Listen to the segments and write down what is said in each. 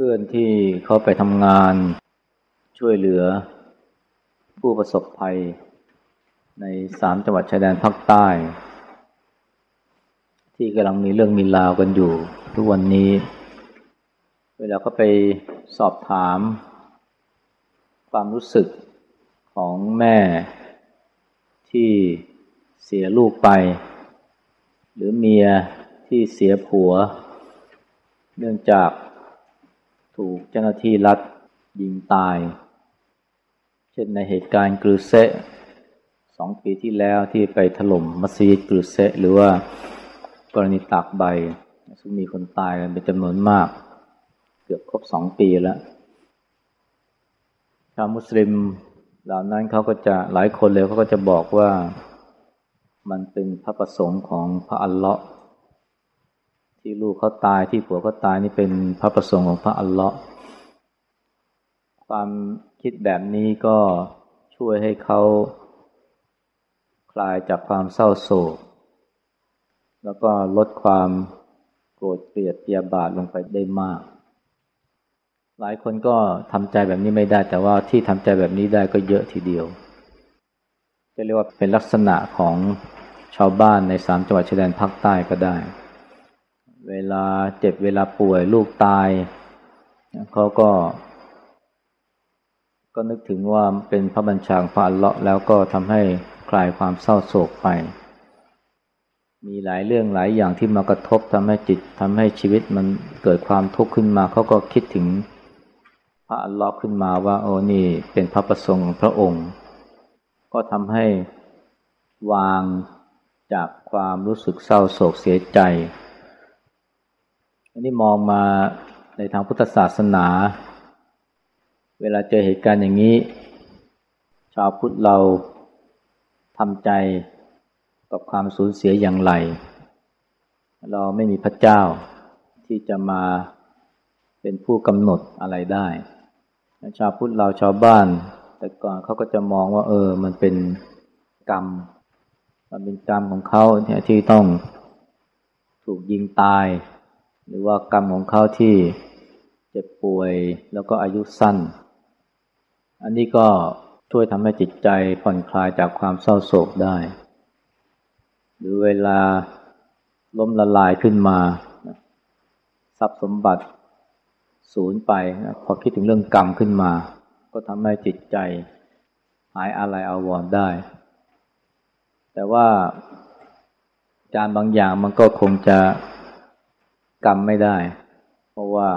พื่อนที่เขาไปทำงานช่วยเหลือ ผู้ประสบภัย ในสามจังหวัดชายแดนภาคใต้ ที่กำลังมีเรื่องมีราวกันอยู่ ทุกวันนี้ เวลาเขาไปสอบถาม ความรู้สึกของแม่ที่เสียลูกไป หรือเมียที่เสียผัว เนื่องจาก ถูกเจ้าหน้าที่รัฐยิงตาย เช่นในเหตุการณ์กรุเซสองปีที่แล้วที่ไปถล่มมัสยิดกรุเซหรือว่ากรณีตากใบ ซึ่งมีคนตายกันเป็นจำนวนมาก เกือบครบสองปีแล้วชาวมุสลิมเหล่านั้นเขาก็จะหลายคนเลยเขาก็จะบอกว่ามันเป็นพระประสงค์ของพระอัลเลาะห์ ที่ลูกเขาตายที่ผัวเขาตายนี่เป็นพระประสงค์ของพระอัลเลาะห์ความคิดแบบนี้ก็ช่วยให้เขาคลายจากความเศร้าโศก แล้วก็ลดความโกรธเกลียดเปียบาทลงไปได้มาก หลายคนก็ทำใจแบบนี้ไม่ได้ แต่ว่าที่ทำใจแบบนี้ได้ก็เยอะทีเดียว จะเรียกว่าเป็นลักษณะของชาวบ้านในสามจังหวัดชายแดนภาคใต้ก็ได้ เวลาเจ็บเวลาป่วยลูกตายเขาก็ ก็นึกถึงว่าเป็นพระบัญชาของพระอัลเลาะห์แล้วก็ทำให้คลายความเศร้าโศกไป มีหลายเรื่องหลายอย่างที่มากระทบทำให้จิตทำให้ชีวิตมันเกิดความทุกข์ขึ้นมาเขาก็คิดถึงพระอัลเลาะห์ขึ้นมาว่าโอ้นี่เป็นพระประสงค์ของพระองค์ ก็ทำให้วางจากความรู้สึกเศร้าโศกเสียใจ อันนี้มองมาในทางพุทธศาสนา เวลาเจอเหตุการณ์อย่างนี้ ชาวพุทธเราทำใจกับความสูญเสียอย่างไร เราไม่มีพระเจ้าที่จะมาเป็นผู้กำหนดอะไรได้ชาวพุทธเราชาวบ้าน แต่ก่อนเขาก็จะมองว่า เออ มันเป็นกรรม มันเป็นกรรมของเขาที่ต้องถูกยิงตาย หรือว่ากรรมของเขาที่เจ็บป่วยแล้วก็อายุสั้น อันนี้ก็ช่วยทำให้จิตใจผ่อนคลายจากความเศร้าโศกได้ หรือเวลาล้มละลายขึ้นมาทรัพย์สมบัติสูญไปพอคิดถึงเรื่องกรรมขึ้นมา ก็ทำให้จิตใจหายอะไรอาวรได้ แต่ว่าการบางอย่างมันก็คงจะ กรรมไม่ได้ เพราะว่า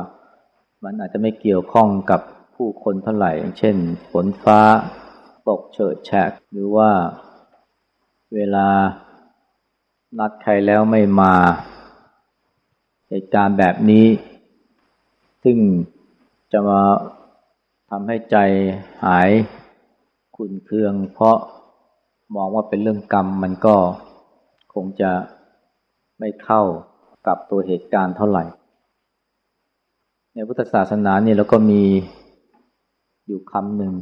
มันอาจจะไม่เกี่ยวข้องกับผู้คนเท่าไหร่ เช่นฝนฟ้าตกเฉิดแฉกหรือว่าเวลานัดใครแล้วไม่มาเหตุการณ์แบบนี้ ซึ่งจะมาทำให้ใจหายขุนเคือง เพราะมองว่าเป็นเรื่องกรรมมันก็คงจะไม่เข้า กับตัวเหตุการณ์เท่าไหร่ ในพุทธศาสนาเนี่ยเราก็มีอยู่คำหนึ่ง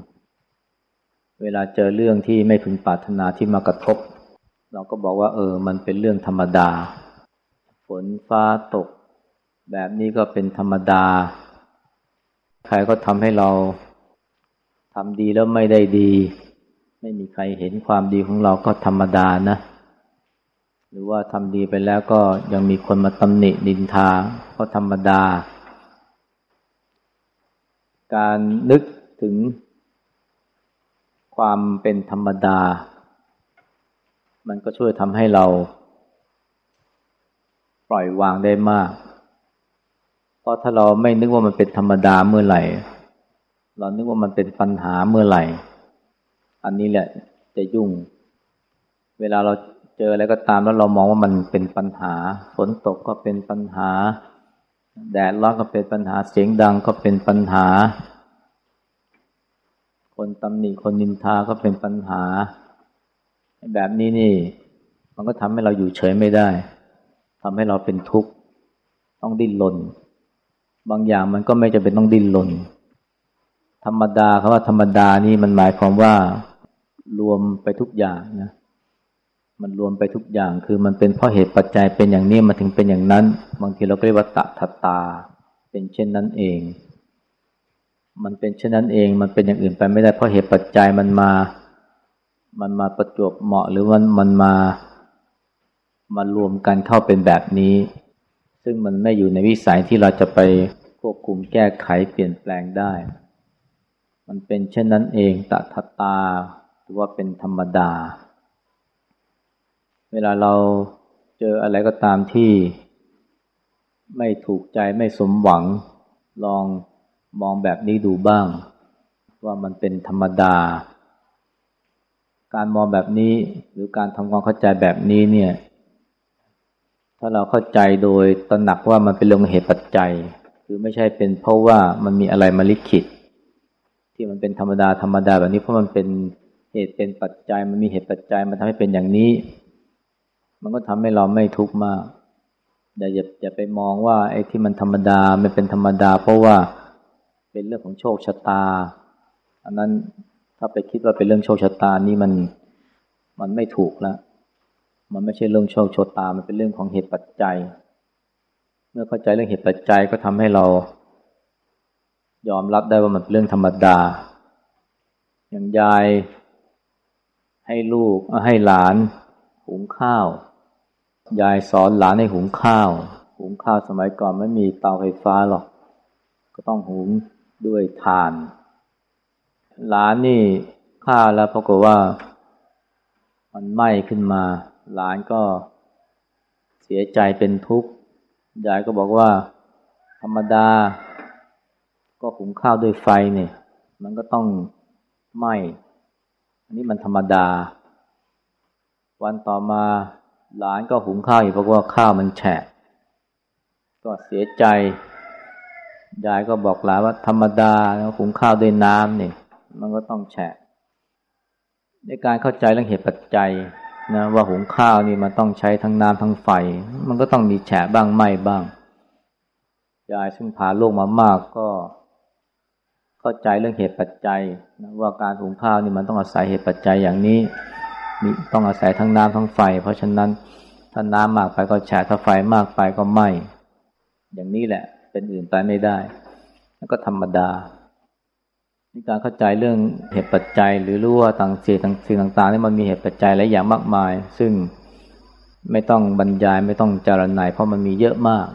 เวลาเจอเรื่องที่ไม่พึงปรารถนาที่มากระทบ เราก็บอกว่า เออ มันเป็นเรื่องธรรมดา ฝนฟ้าตก แบบนี้ก็เป็นธรรมดา ใครก็ทำให้เราทำดีแล้วไม่ได้ดี ไม่มีใครเห็นความดีของเราก็ธรรมดานะ หรือว่าทำดีไปแล้วก็ยังมีคนมาตำหนิดินทาก็ธรรมดา การนึกถึงความเป็นธรรมดา มันก็ช่วยทำให้เรา ปล่อยวางได้มาก เพราะถ้าเราไม่นึกว่ามันเป็นธรรมดาเมื่อไหร่ เรานึกว่ามันเป็นปัญหาเมื่อไหร่ อันนี้แหละจะยุ่ง เวลาเรา เจออะไรก็ตามแล้วเรามองว่ามันเป็นปัญหา ฝนตกก็เป็นปัญหา แดดร้อนก็เป็นปัญหาเสียงดังก็เป็นปัญหา คนตำหนิคนนินทาก็เป็นปัญหา แบบนี้นี่ มันก็ทำให้เราอยู่เฉยไม่ได้ทำให้เราเป็นทุกข์ต้องดิ้นรนบางอย่างมันก็ไม่จะเป็นต้องดิ้นรนธรรมดาคำว่าธรรมดานี่มันหมายความว่ารวมไปทุกอย่างนะ มันรวมไปทุกอย่างคือมันเป็นเพราะเหตุปัจจัยเป็นอย่างนี้มาถึงเป็นอย่างนั้น บางทีเราก็เรียกว่าตะทัตตา เป็นเช่นนั้นเอง มันเป็นเช่นนั้นเอง มันเป็นอย่างอื่นไปไม่ได้เพราะเหตุปัจจัยมันมา มันมาประจวบเหมาะหรือมันมันมามารวมกันเข้าเป็นแบบนี้ ซึ่งมันไม่อยู่ในวิสัยที่เราจะไปควบคุมแก้ไขเปลี่ยนแปลงได้ มันเป็นเช่นนั้นเองตถตาหรือว่าเป็นธรรมดา เวลาเราเจออะไรก็ตามที่ ไม่ถูกใจไม่สมหวัง ลองมองแบบนี้ดูบ้าง ว่ามันเป็นธรรมดา การมองแบบนี้หรือการทำความเข้าใจแบบนี้เนี่ย ถ้าเราเข้าใจโดยตระหนักว่ามันเป็นเรื่องเหตุปัจจัย คือไม่ใช่เป็นเพราะว่ามันมีอะไรมาลิขิต ที่มันเป็นธรรมดาธรรมดาแบบนี้เพราะมันเป็นเหตุเป็นปัจจัยมันมีเหตุปัจจัยมันทำให้เป็นอย่างนี้ มันก็ทำให้เราไม่ทุกข์มากอย่าอย่าอย่าไปมองว่าไอ้ที่มันธรรมดาไม่เป็นธรรมดา เพราะว่าเป็นเรื่องของโชคชะตา อันนั้นถ้าไปคิดว่าเป็นเรื่องโชคชะตานี่มันมันไม่ถูกล้วมันไม่ใช่เรื่องโชคชะตา มันเป็นเรื่องของเหตุปัจจัย เมื่อเข้าใจเรื่องเหตุปัจจัยก็ทำให้เรา ยอมรับได้ว่ามันเป็นเรื่องธรรมดา อย่างยายให้ลูกให้หลานหุงข้าว ยายสอนหลานให้หุงข้าว หุงข้าวสมัยก่อนไม่มีเตาไฟฟ้าหรอก ก็ต้องหุงด้วยถ่าน หลานนี่ข้าวแล้วปรากฏว่า มันไหม้ขึ้นมา หลานก็เสียใจเป็นทุกข์ ยายก็บอกว่า ธรรมดา ก็หุงข้าวด้วยไฟเนี่ย มันก็ต้องไหม้ อันนี้มันธรรมดา วันต่อมา หลานก็หุงข้าวอยู่เพราะว่าข้าวมันแฉะ ก็เสียใจ ยายก็บอกหลานว่าธรรมดาแล้วหุงข้าวด้วยน้ำเนี่ยมันก็ต้องแฉะ ในการเข้าใจเรื่องเหตุปัจจัยนะว่าหุงข้าวนี่มันต้องใช้ทั้งน้ำทั้งไฟ มันก็ต้องมีแฉะบ้างไหมบ้าง ยายซึ่งผ่าโลกมามากก็ เข้าใจเรื่องเหตุปัจจัยนะว่าการหุงข้าวนี่มันต้องอาศัยเหตุปัจจัยอย่างนี้ ต้องอาศัยทั้งน้ำทั้งไฟ เพราะฉะนั้นถ้าน้ำมากไปก็แฉะถ้าไฟมากไปก็ไหม้อย่างนี้แหละ เป็นอื่นไปไม่ได้ แล้วก็ธรรมดาในการเข้าใจเรื่องเหตุปัจจัย หรือรู้ว่าต่างสิ่งสิ่งต่างๆนี่มันมีเหตุปัจจัยหลายอย่างมากมาย ซึ่งไม่ต้องบรรยายไม่ต้องจารณาเพราะมันมีเยอะมาก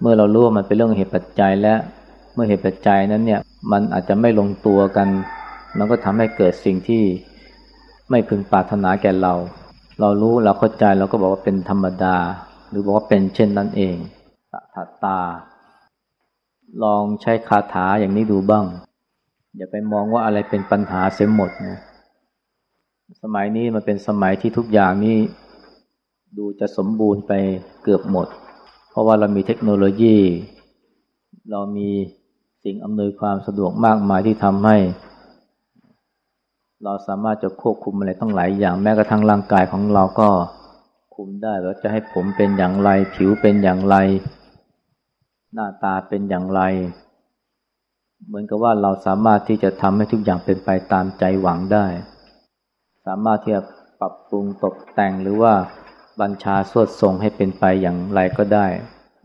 เมื่อเรารู้ว่ามันเป็นเรื่องเหตุปัจจัยและเมื่อเหตุปัจจัยนั้นเนี่ย มันอาจจะไม่ลงตัวกัน มันก็ทำให้เกิดสิ่งที่ ไม่พึงปรารถนาแก่เรา เรารู้เราเข้าใจเราก็บอกว่าเป็นธรรมดา หรือบอกว่าเป็นเช่นนั้นเองตถาตา ลองใช้คาถาอย่างนี้ดูบ้าง อย่าไปมองว่าอะไรเป็นปัญหาเสียหมดนะสมัยนี้มันเป็นสมัยที่ทุกอย่างนี้ดูจะสมบูรณ์ไปเกือบหมด เพราะว่าเรามีเทคโนโลยี เรามีสิ่งอำนวยความสะดวกมากมายที่ทำให้ เราสามารถจะควบคุมอะไรต้องหลายอย่างแม้กระทั่งร่างกายของเราก็คุมได้ว่าจะให้ผมเป็นอย่างไร ผิวเป็นอย่างไร หน้าตาเป็นอย่างไร เหมือนกับว่าเราสามารถที่จะทำให้ทุกอย่างเป็นไปตามใจหวังได้ สามารถที่จะปรับปรุงตกแต่งหรือว่าบัญชาสวดทรงให้เป็นไปอย่างไรก็ได้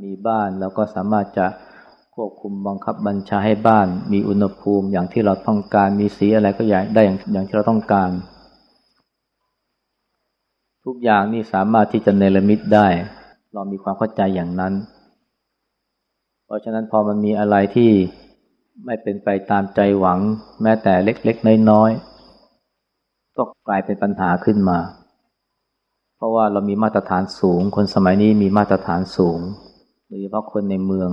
มีบ้านแล้วก็สามารถจะ ควบคุมบังคับบัญชาให้บ้าน มีอุณหภูมิอย่างที่เราต้องการมีสีอะไรก็อยากได้อย่างอย่างที่เราต้องการ ทุกอย่างนี่สามารถที่จะเนรมิตได้ เรามีความเข้าใจอย่างนั้น เพราะฉะนั้นพอมันมีอะไรที่ไม่เป็นไปตามใจหวัง แม้แต่เล็กๆน้อยๆก็กลายเป็นปัญหาขึ้นมา เพราะว่าเรามีมาตรฐานสูง คนสมัยนี้มีมาตรฐานสูงโดยเฉพาะคนในเมือง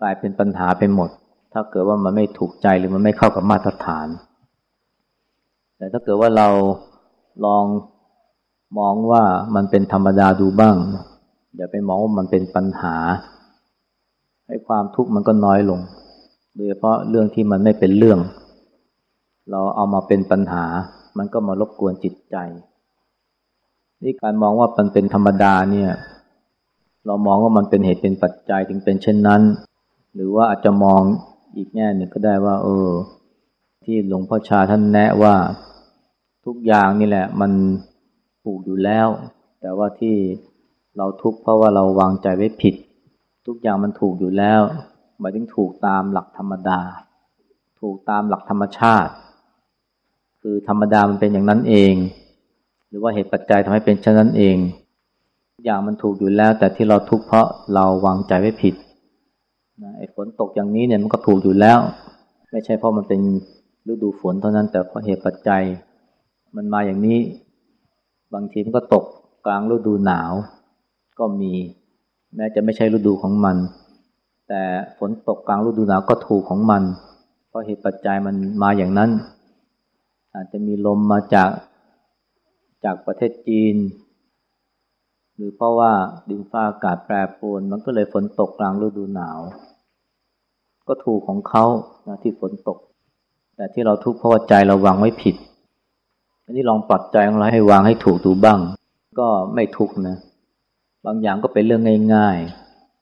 กลายเป็นปัญหาไปหมด ถ้าเกิดว่ามันไม่ถูกใจหรือมันไม่เข้ากับมาตรฐาน แต่ถ้าเกิดว่าเราลองมองว่ามันเป็นธรรมดาดูบ้าง อย่าไปมองว่ามันเป็นปัญหา ให้ความทุกข์มันก็น้อยลง โดยเฉพาะเรื่องที่มันไม่เป็นเรื่อง เราเอามาเป็นปัญหา มันก็มารบกวนจิตใจ นี่การมองว่ามันเป็นธรรมดาเนี่ย เรามองว่ามันเป็นเหตุเป็นปัจจัยจึงเป็นเช่นนั้น หรือว่าอาจจะมองอีกแง่หนึ่งก็ได้ว่า เออ ที่หลวงพ่อชาท่านแนะว่าทุกอย่างนี่แหละ มันถูกอยู่แล้ว แต่ว่าที่เราทุกข์เพราะว่าเราวางใจไว้ผิด ทุกอย่างมันถูกอยู่แล้วหมายถึงถูกตามหลักธรรมดา ถูกตามหลักธรรมชาติ คือธรรมดามันเป็นอย่างนั้นเอง หรือว่าเหตุปัจจัยทำให้เป็นเช่นนั้นเอง อย่างมันถูกอยู่แล้ว แต่ที่เราทุกข์เพราะเราวางใจไว้ผิด นะไอ้ฝนตกอย่างนี้เนี่ยมันก็ถูกอยู่แล้ว ไม่ใช่เพราะมันเป็นฤดูฝนเท่านั้น แต่เพราะเหตุปัจจัย มันมาอย่างนี้ บางทีมันก็ตกกลางฤดูหนาว ก็มี แม้จะไม่ใช่ฤดูของมัน แต่ฝนตกกลางฤดูหนาวก็ถูกของมัน เพราะเหตุปัจจัยมันมาอย่างนั้น อาจจะมีลมมาจากจากประเทศจีน หรือเพราะว่าดินฟ้าอากาศแปรปรวน มันก็เลยฝนตกกลางฤดูหนาว ก็ถูกของเขานะที่ฝนตก แต่ที่เราทุกข์เพราะว่าใจเราวางไว้ผิด อันนี้ลองปรับใจของเราให้วางให้ถูกดูบ้าง ก็ไม่ทุกข์นะ บางอย่างก็เป็นเรื่องง่าย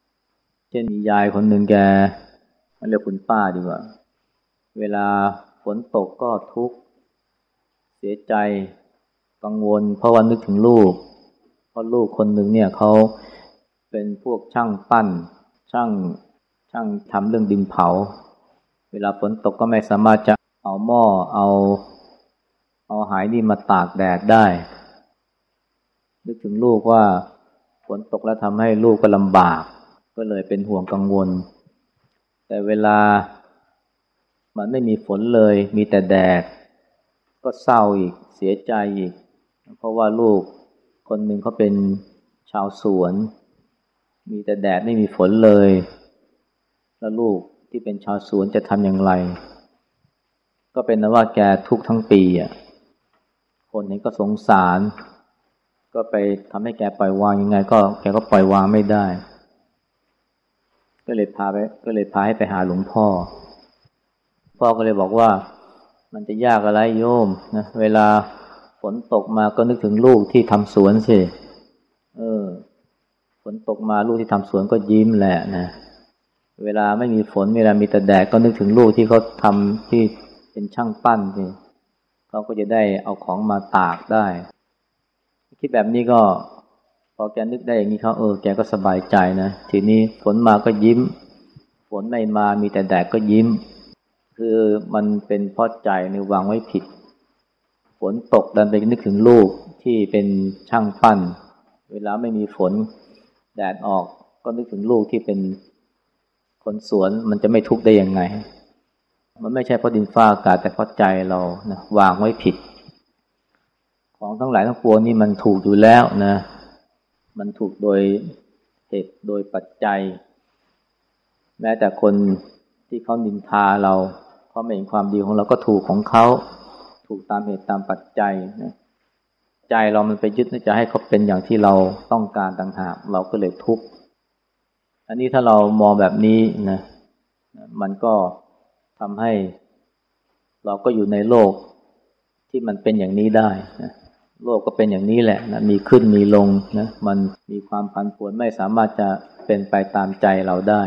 ๆ เช่นมียายคนหนึ่งแกมันเรียกคุณป้าดีกว่า เวลาฝนตกก็ทุกข์เสียใจกังวล เพราะว่านึกถึงลูก เพราะลูกคนหนึ่งเนี่ยเขาเป็นพวกช่างปั้นช่าง ช่างทำเรื่องดินเผา เวลาฝนตกก็ไม่สามารถจะเอาหม้อเอาเอาหายนี่มาตากแดดได้ นึกถึงลูกว่าฝนตกแล้วทำให้ลูกก็ลำบาก ก็เลยเป็นห่วงกังวล แต่เวลามันไม่มีฝนเลย มีแต่แดด ก็เศร้าอีก เสียใจอีก เพราะว่าลูกคนหนึ่งเขาเป็นชาวสวน มีแต่แดดไม่มีฝนเลย แล้วลูกที่เป็นชาวสวนจะทำอย่างไร ก็เป็นนะว่าแกทุกทั้งปีอะคนเห็นก็สงสาร ก็ไปทำให้แกปล่อยวางยังไง ก็แกก็ปล่อยวางไม่ได้ ก็เลยพาไปก็เลยพาให้ไปหาหลวงพ่อ พ่อก็เลยบอกว่ามันจะยากอะไรโยมนะเวลาฝนตกมาก็นึกถึงลูกที่ทำสวนสิเออฝนตกมาลูกที่ทำสวนก็ยิ้มแหละนะ เวลาไม่มีฝนเวลามีแต่แดดก็นึกถึงลูกที่เขาทำที่เป็นช่างปั้นสิเขาก็จะได้เอาของมาตากได้ คิดแบบนี้ก็พอแกนึกได้อย่างนี้เขาเออแกก็สบายใจนะทีนี้ฝนมาก็ยิ้ม ฝนไม่มามีแต่แดดก็ยิ้ม คือมันเป็นเพราะใจในวางไว้ผิด ฝนตกดันไปนึกถึงลูกที่เป็นช่างปั้น เวลาไม่มีฝนแดดออกก็นึกถึงลูกที่เป็น คนสวนมันจะไม่ทุกข์ได้ยังไง มันไม่ใช่เพราะดินฟ้าอากาศแต่เพราะใจเรานะวางไว้ผิด ของทั้งหลายทั้งปวงนี่มันถูกอยู่แล้วนะ มันถูกโดยเหตุโดยปัจจัย แม้แต่คนที่เขานินทาเราเขาไม่เห็นความดีของเราก็ถูกของเขาถูกตามเหตุตามปัจจัยนะใจเรามันไปยึดจะให้เขาเป็นอย่างที่เราต้องการต่างหากเราก็เลยทุกข์ อันนี้ถ้าเรามองแบบนี้นะ มันก็ทำให้ เราก็อยู่ในโลกที่มันเป็นอย่างนี้ได้นะโลกก็เป็นอย่างนี้แหละนะมีขึ้นมีลงนะมันมีความผันผวนไม่สามารถจะเป็นไปตามใจเราได้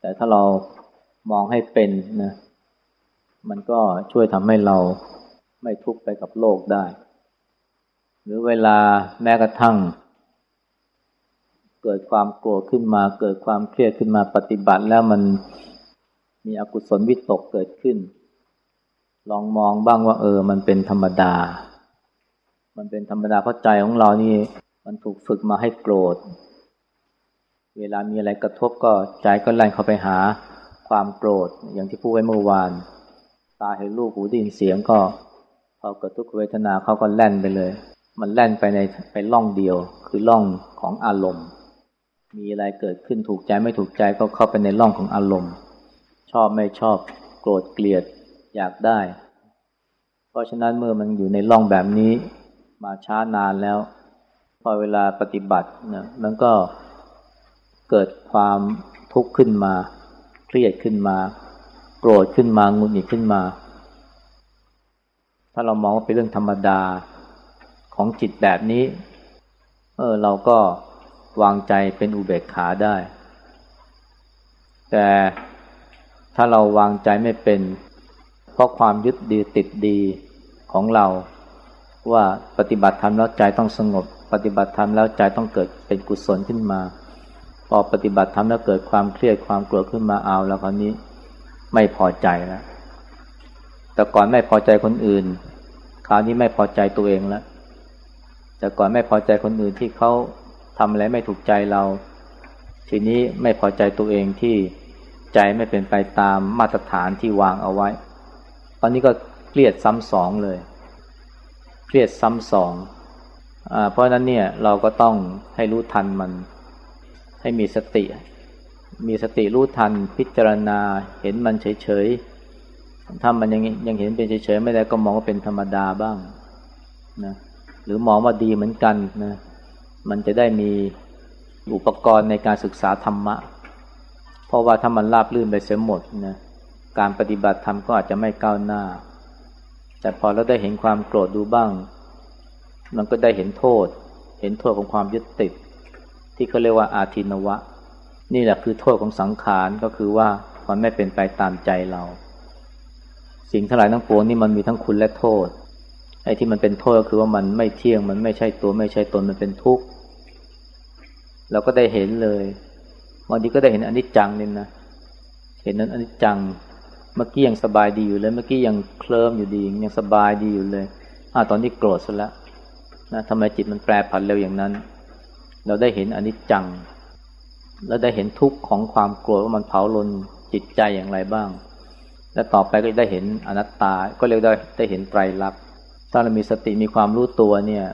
แต่ถ้าเรามองให้เป็นนะมันก็ช่วยทำให้เราไม่ทุกข์ไปกับโลกได้ หรือเวลาแม้กระทั่ง เกิดความโกรธขึ้นมา เกิดความเครียดขึ้นมาปฏิบัติแล้วมันมีอกุศลวิตกเกิดขึ้น ลองมองบ้างว่า เออ มันเป็นธรรมดา มันเป็นธรรมดาเพราะใจของเรานี่ มันถูกฝึกมาให้โกรธ เวลามีอะไรกระทบก็ใจก็แล่นเข้าไปหาความโกรธ อย่างที่พูดไว้เมื่อวาน ตาเห็นรูปหูได้ยินเสียงก็พอเกิดทุกขเวทนาเขาก็แล่นไปเลย มันแล่นไปในไปล่องเดียว คือล่องของอารมณ์ มีอะไรเกิดขึ้นถูกใจไม่ถูกใจก็เข้าไปในล่องของอารมณ์ ชอบไม่ชอบโกรธเกลียดอยากได้ เพราะฉะนั้นเมื่อมันอยู่ในล่องแบบนี้มาช้านานแล้ว พอเวลาปฏิบัตินะมันก็เกิดความทุกข์ขึ้นมา เครียดขึ้นมา โกรธขึ้นมางุนหงิดขึ้นมา ถ้าเรามองว่าเป็นเรื่องธรรมดาของจิตแบบนี้ เออเราก็ วางใจเป็นอุเบกขาได้ แต่ถ้าเราวางใจไม่เป็น เพราะความยึดดีติดดีของเรา ว่าปฏิบัติธรรมแล้วใจต้องสงบ ปฏิบัติธรรมแล้วใจต้องเกิดเป็นกุศลขึ้นมา พอปฏิบัติทำแล้วเกิดความเครียดความกลัวขึ้นมาเอาแล้วคราวนี้ไม่พอใจแล้วแต่ก่อนไม่พอใจคนอื่น คราวนี้ไม่พอใจตัวเองแล้วแต่ก่อนไม่พอใจคนอื่นที่เขา ทำอะไรไม่ถูกใจเรา ทีนี้ไม่พอใจตัวเองที่ใจไม่เป็นไปตามมาตรฐานที่วางเอาไว้ ตอนนี้ก็เครียดซ้ำสองเลย เครียดซ้ำสองอเพราะนั้นเนี่ยเราก็ต้องให้รู้ทันมัน ให้มีสติ มีสติรู้ทันพิจารณาเห็นมันเฉยๆถ้ามันยังยังเห็นเป็นเฉยๆไม่ได้ก็มองว่าเป็นธรรมดาบ้างนะหรือมองว่าดีเหมือนกันนะ มันจะได้มีอุปกรณ์ในการศึกษาธรรมะ เพราะว่าถ้ามันราบลื่นไปเสียหมดนะการปฏิบัติธรรมก็อาจจะไม่ก้าวหน้า แต่พอเราได้เห็นความโกรธดูบ้าง มันก็ได้เห็นโทษ เห็นโทษของความยึดติด ที่เขาเรียกว่าอาทินวะ นี่แหละคือโทษของสังขารก็คือว่ามันไม่เป็นไปตามใจเรา สิ่งทั้งหลายทั้งปวงนี่มันมีทั้งคุณและโทษ ไอ้ที่มันเป็นโทษก็คือว่ามันไม่เที่ยง มันไม่ใช่ตัวไม่ใช่ตนมันเป็นทุกข์เราก็ได้เห็นเลยบางทีก็ได้เห็นอนิจจังนี่นะเห็นนั้นอนิจจังเมื่อกี้ยังสบายดีอยู่เลย เมื่อกี้ยังเคลิ้มอยู่ดียังสบายดีอยู่เลยอ่าตอนนี้โกรธซะแล้วนะทำไมจิตมันแปรผันเร็วอย่างนั้น เราได้เห็นอนิจจัง แล้วได้เห็นทุกข์ของความโกรธว่ามันเผาลนจิตใจอย่างไรบ้าง และต่อไปก็ได้เห็นอนัตตา ก็เรียกได้ได้เห็นไตรลักษณ์ ถ้าเรามีสติมีความรู้ตัวเนี่ย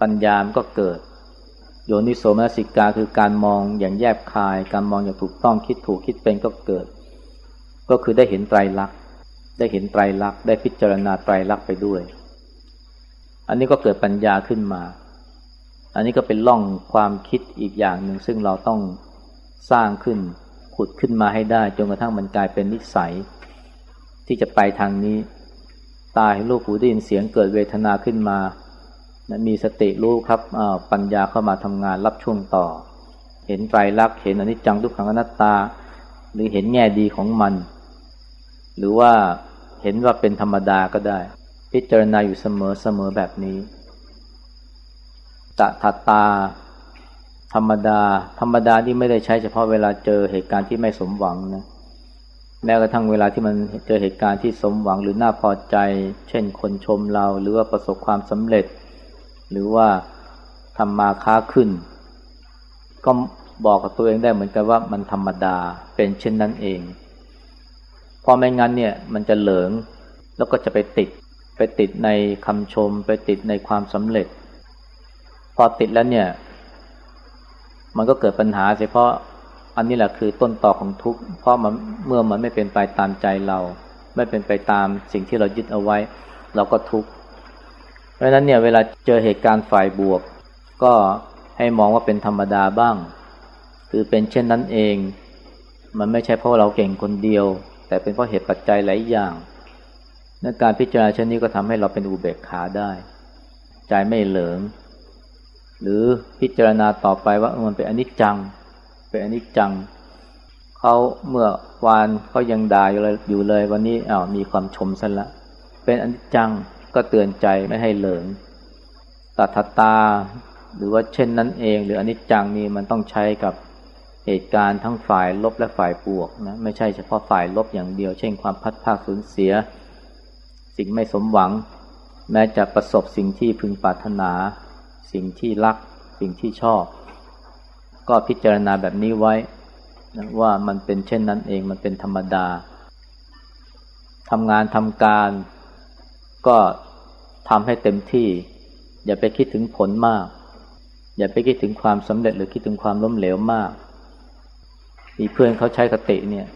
ปัญญามก็เกิด โยนิโสมนสิกาคือการมองอย่างแยบคาย การมองอย่างถูกต้องคิดถูกคิดเป็นก็เกิด ก็คือได้เห็นไตรลักษณ์ได้เห็นไตรลักษณ์ได้พิจารณาไตรลักษณ์ไปด้วย อันนี้ก็เกิดปัญญาขึ้นมา อันนี้ก็เป็นล่องความคิดอีกอย่างหนึ่งซึ่งเราต้องสร้างขึ้นขุดขึ้นมาให้ได้จนกระทั่งมันกลายเป็นนิสัย ที่จะไปทางนี้ ตาเห็นรูปหูได้ยินเสียงเกิดเวทนาขึ้นมานะมีสติรู้ครับปัญญาเข้ามาทำงานรับช่วงต่อ เห็นไตรลักษณ์เห็นอนิจจังทุกขังอนัตตา หรือเห็นแง่ดีของมัน หรือว่าเห็นว่าเป็นธรรมดาก็ได้ พิจารณาอยู่เสมอเสมอแบบนี้ตะทัตตา ธรรมดา ธรรมดาที่ไม่ได้ใช้เฉพาะเวลาเจอเหตุการณ์ที่ไม่สมหวังนะ แม้กระทั่งเวลาที่มันเจอเหตุการณ์ที่สมหวังหรือน่าพอใจ เช่นคนชมเราหรือว่าประสบความสำเร็จ หรือว่าทำมาค้าขึ้น ก็บอกกับตัวเองได้เหมือนกันว่ามันธรรมดาเป็นเช่นนั้นเองพอไม่งั้นเนี่ยมันจะเหลิงแล้วก็จะไปติด ไปติดในคำชม ไปติดในความสำเร็จ พอติดแล้วเนี่ย มันก็เกิดปัญหาเฉพาะ อันนี้แหละคือต้นต่อของทุกข์เพราะมันเมื่อมันไม่เป็นไปตามใจเรา ไม่เป็นไปตามสิ่งที่เรายึดเอาไว้ เราก็ทุกข์เพราะฉะนั้นเนี่ยเวลาเจอเหตุการณ์ฝ่ายบวก ก็ให้มองว่าเป็นธรรมดาบ้าง คือเป็นเช่นนั้นเอง มันไม่ใช่เพราะเราเก่งคนเดียว แต่เป็นเพราะเหตุปัจจัยหลายอย่างในการพิจารณาเช่นนี้ก็ทำให้เราเป็นอุเบกขาได้ ใจไม่เหลิง หรือพิจารณาต่อไปว่ามันเป็นอนิจจัง เป็นอนิจจังเขาเมื่อวานเขายังด่าอยู่เลยอยู่เลย วันนี้อ้าวมีความชมซะละเป็นอนิจจังก็เตือนใจไม่ให้เหลิงตัทตา หรือว่าเช่นนั้นเอง หรืออนิจจังนี่มันต้องใช้กับเหตุการณ์ทั้งฝ่ายลบและฝ่ายบวกนะไม่ใช่เฉพาะฝ่ายลบอย่างเดียว เช่นความพัดภาคสูญเสีย สิ่งไม่สมหวัง แม้จะประสบสิ่งที่พึงปรารถนา สิ่งที่รัก สิ่งที่ชอบ ก็พิจารณาแบบนี้ไว้นะว่ามันเป็นเช่นนั้นเองมันเป็นธรรมดาทำงานทำการ ก็ทำให้เต็มที่ อย่าไปคิดถึงผลมาก อย่าไปคิดถึงความสำเร็จหรือคิดถึงความล้มเหลวมากมีเพื่อนเขาใช้คติเนี่ย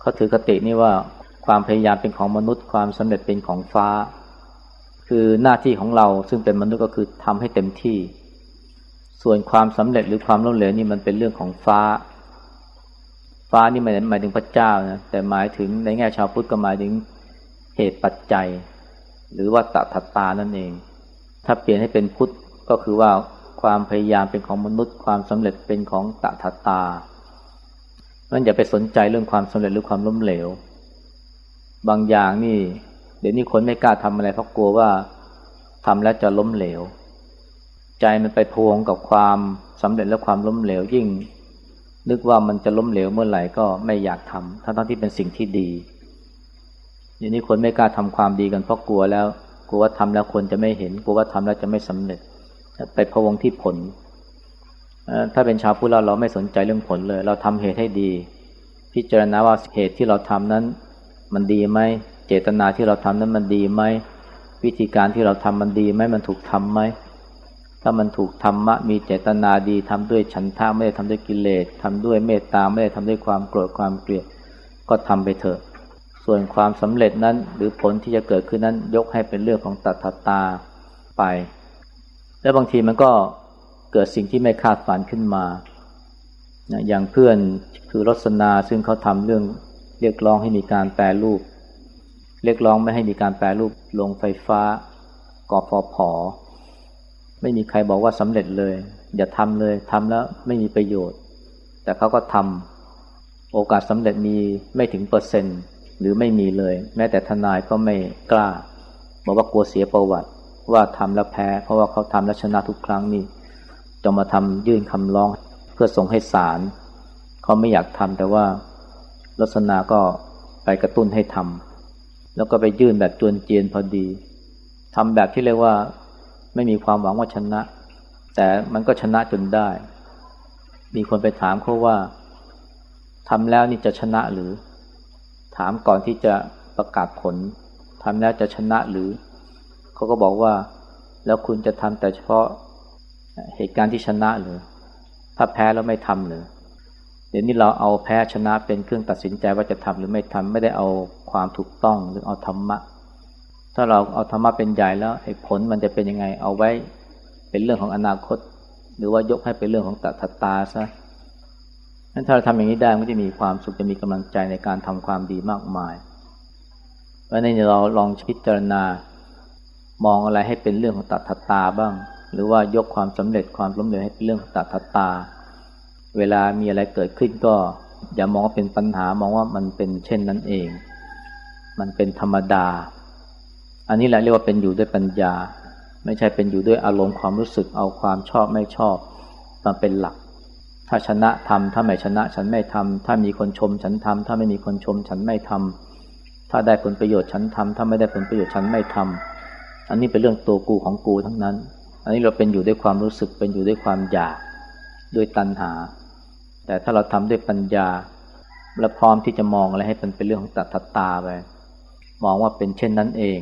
เขาถือคตินี่ว่าความพยายามเป็นของมนุษย์ ความสำเร็จเป็นของฟ้า คือหน้าที่ของเราซึ่งเป็นมนุษย์ก็คือทำให้เต็มที่ ส่วนความสำเร็จหรือความล้มเหลวนี่มันเป็นเรื่องของฟ้า ฟ้านี่ไม่ได้หมายถึงพระเจ้านะแต่หมายถึงในแง่ชาวพุทธก็หมายถึงเหตุปัจจัย หรือว่าตถตานั่นเอง ถ้าเปลี่ยนให้เป็นพุทธก็คือว่าความพยายามเป็นของมนุษย์ ความสำเร็จเป็นของตถตานั่นอย่าไปสนใจเรื่องความสำเร็จหรือความล้มเหลว บางอย่างนี่ เดี๋ยวนี้คนไม่กล้าทำอะไรเพราะกลัวว่าทำแล้วจะล้มเหลว ใจมันไปพวงกับความสำเร็จและความล้มเหลวยิ่ง นึกว่ามันจะล้มเหลวเมื่อไหร่ก็ไม่อยากทำทั้งที่เป็นสิ่งที่ดีอย่างนี้คนไม่กล้าทำความดีกันเพราะกลัวแล้วกลัวว่าทำแล้วคนจะไม่เห็นกลัวว่าทำแล้วจะไม่สำเร็จ ไปพวงที่ผลถ้าเป็นชาวพุทธเราเราไม่สนใจเรื่องผลเลย เราทำเหตุให้ดี พิจารณาว่าเหตุที่เราทำนั้นมันดีไหมเจตนาที่เราทำนั้นมันดีไหมวิธีการที่เราทำมันดีไหมมันถูกทํำไหม ถ้ามันถูกธรรมะมีเจตนาดีทำด้วยฉันทะไม่ได้ทำด้วยกิเลสทำด้วยเมตตาไม่ได้ทำด้วยความโกรธความเกลียดก็ทำไปเถอะ ส่วนความสำเร็จนั้นหรือผลที่จะเกิดขึ้นนั้นยกให้เป็นเรื่องของตัทตาไป และบางทีมันก็เกิดสิ่งที่ไม่คาดฝันขึ้นมาอย่างเพื่อนคือรสนาซึ่งเขาทำเรื่องเรียกร้องให้มีการแปลรูป เรียกร้องไม่ให้มีการแปลรูปลงไฟฟ้ากอฟผอ ไม่มีใครบอกว่าสำเร็จเลย อย่าทำเลยทำแล้วไม่มีประโยชน์ แต่เขาก็ทำโอกาสสำเร็จมีไม่ถึงเปอร์เซ็นต์หรือไม่มีเลย แม้แต่ทนายก็ไม่กล้า บอกว่ากลัวเสียประวัติ ว่าทำแล้วแพ้ เพราะว่าเขาทำแล้วชนะทุกครั้งนี่จะมาทำยื่นคำร้อง เพื่อส่งให้ศาลเขาไม่อยากทำแต่ว่าลักษณาก็ไปกระตุ้นให้ทำแล้วก็ไปยื่นแบบจวนเจียนพอดีทำแบบที่เรียกว่า ไม่มีความหวังว่าชนะ แต่มันก็ชนะจนได้ มีคนไปถามเขาว่าทำแล้วนี่จะชนะหรือ ถามก่อนที่จะประกาศผลทำแล้วจะชนะหรือ เขาก็บอกว่า แล้วคุณจะทำแต่เฉพาะเหตุการณ์ที่ชนะหรือ ถ้าแพ้แล้วไม่ทำหรือเดี๋ยวนี้เราเอาแพ้ชนะเป็นเครื่องตัดสินใจว่าจะทำหรือไม่ทำไม่ได้เอาความถูกต้องหรือเอาธรรมะ ถ้าเราเอาธรรมะเป็นใหญ่แล้วไอ้ผลมันจะเป็นยังไง เอาไว้เป็นเรื่องของอนาคต หรือว่ายกให้เป็นเรื่องของตัทตาซะนั้นถ้าเราทำอย่างนี้ได้มันจะมีความสุขจะมีกำลังใจในการทำความดีมากมายเพราะนี้เราลองพิจารณามองอะไรให้เป็นเรื่องของตัทตาบ้าง หรือว่ายกความสำเร็จความล้มเหลวให้เป็นเรื่องของตัทตา เวลามีอะไรเกิดขึ้นก็ อย่ามองว่าเป็นปัญหามองว่ามันเป็นเช่นนั้นเอง มันเป็นธรรมดา อันนี้แหละเรียกว่าเป็นอยู่ด้วยปัญญา ไม่ใช่เป็นอยู่ด้วยอารมณ์ความรู้สึกเอาความชอบไม่ชอบมาเป็นหลัก ถ้าชนะทำถ้าไม่ชนะฉันไม่ทำถ้ามีคนชมฉันทำถ้าไม่มีคนชมฉันไม่ทำถ้าได้ผลประโยชน์ฉันทำถ้าไม่ได้ผลประโยชน์ฉันไม่ทำอันนี้เป็นเรื่องตัวกูของกูทั้งนั้น อันนี้เราเป็นอยู่ด้วยความรู้สึกเป็นอยู่ด้วยความอยากด้วยตัณหา แต่ถ้าเราทำด้วยปัญญาและพร้อมที่จะมองอะไรให้เป็นเป็นเรื่องของตัตตาไปมองว่าเป็นเช่นนั้นเอง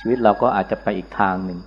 ชีวิตเราก็อาจจะไปอีกทางหนึ่ง